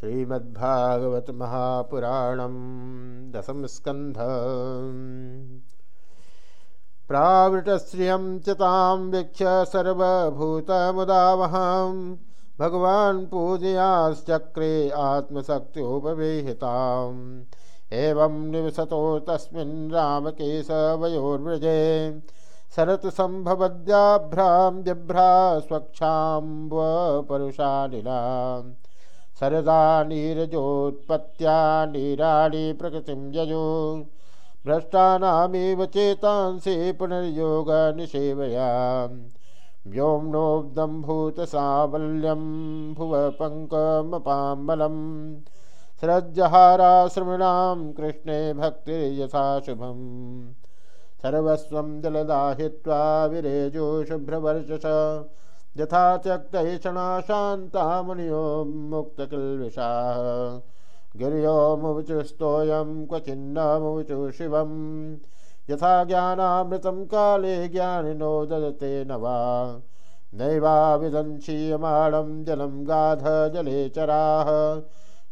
श्रीमद्भागवत महापुराणम दशम स्कंध प्रावृतश्रियं च तां वीक्ष्य सर्वभूतमुदावहं भगवान् पूजयाश्चक्रे आत्मशक्त्योपवेहिताम्। एवं निवसतो तस्मिन् रामकेशवयोर्व्रजे। शरत्सम्भवद्याभ्रां सरदा नीरजोत्पत्त्या नीराणि प्रकृतिं यजो। भ्रष्टानामेव चेतांसि पुनर्योगनिसेवया व्योम्नोब्दं भूतसावल्यं भुव स्रज्जहाराश्रमिणां कृष्णे भक्तिर्यथा शुभम्। सर्वस्वं जलदाहित्वा विरेजो शुभ्रवर्चस यथा त्यक्तैषणा शान्ता मुनियो मुक्तकिल्विषाः गिर्योमुचुस्तोऽयं क्वचिन्नमुचु शिवं यथा ज्ञानामृतं काले ज्ञानिनो ददते न वा। नैवाविदंशीयमाणं जलं गाध जले चराः।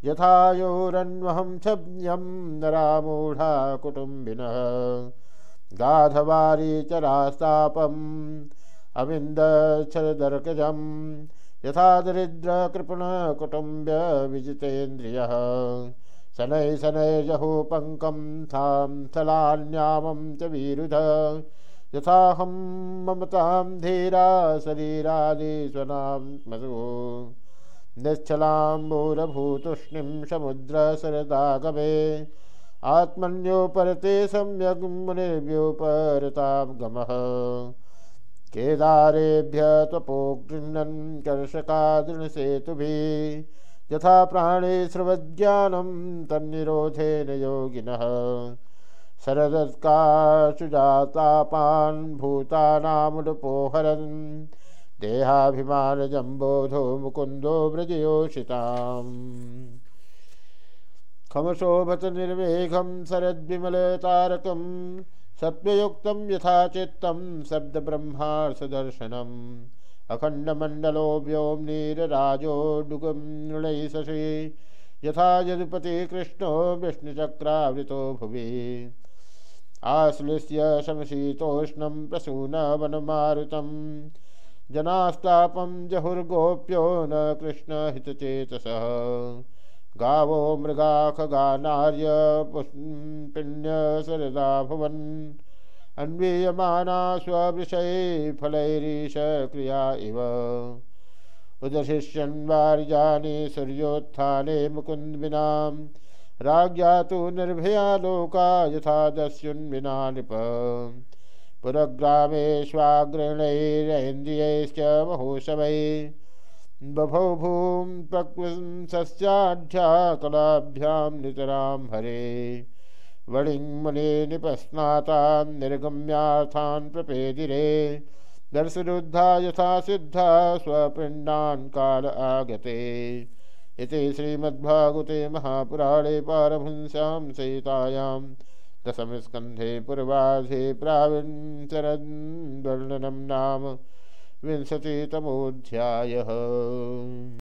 यथा योरन्वहं क्षम्यं नरामूढा कुटुम्बिनः। गाधवारी चरास्तापम्। अविन्दर्कजं यथा दरिद्रकृपणकुटुम्ब्य विजितेन्द्रियः। शनैः शनैर्जहु पङ्कं थां स्थलान्यामं च विरुध। यथाहं ममतां धीरा शरीरादिस्वनां मसु निश्चलाम्बूरभूतुष्णिं समुद्रसरदागमे आत्मन्योपरते सम्यग् मुनिर्व्योपरतां गमः। केदारेभ्य त्वपोगृह्णन् कर्षकादृणसेतुभिः। यथा प्राणे स्रवज्ञानं तन्निरोधेन योगिनः। शरदत्काशुजातापान् भूतानामुदपोहरन् देहाभिमानजम्बोधो मुकुन्दो व्रजयोषिताम्। खमशोभत निर्वेघं शरद्विमलतारकम्। सत्वयुक्तं यथा चित्तं शब्दब्रह्मार्थदर्शनम् अखण्डमण्डलो व्योम्नीरराजोडुगं नृणैः शशि। यथा यदुपति कृष्णो विष्णुचक्रावृतो भुवि। आश्लिष्य समशीतोष्णं प्रसूनवनमारुतं जनास्तापं जहुर्गोप्यो न कृष्णहितचेतसः। गावो मृगा खगानार्य पुष्पिण्यसरदा भुवन् अन्वीयमाना स्ववृषै फलैरीश क्रिया इव। उदशिष्यन्वार्यानि सूर्योत्थाने मुकुन्दविनां राज्ञा तु निर्भया लोका यथा दस्युन्विना नृप पुरग्रामेष्वाग्रणैरेन्द्रियैश्च महोत्सवैः बभौ भूम सस्याढ्या कलाभ्यां नितरां हरे। वणिं मुने निपस्नाता निर्गम्यार्थान् प्रपेदिरे। दर्शरुद्धा यथा सिद्धा स्वपिण्डान् काल आगते। इति श्रीमद्भागवते महापुराणे पारमहंस्यां सहितायां दशमस्कन्धे पूर्वाधे प्राविंशरद्वर्णनं नाम विंशतितमोऽध्यायः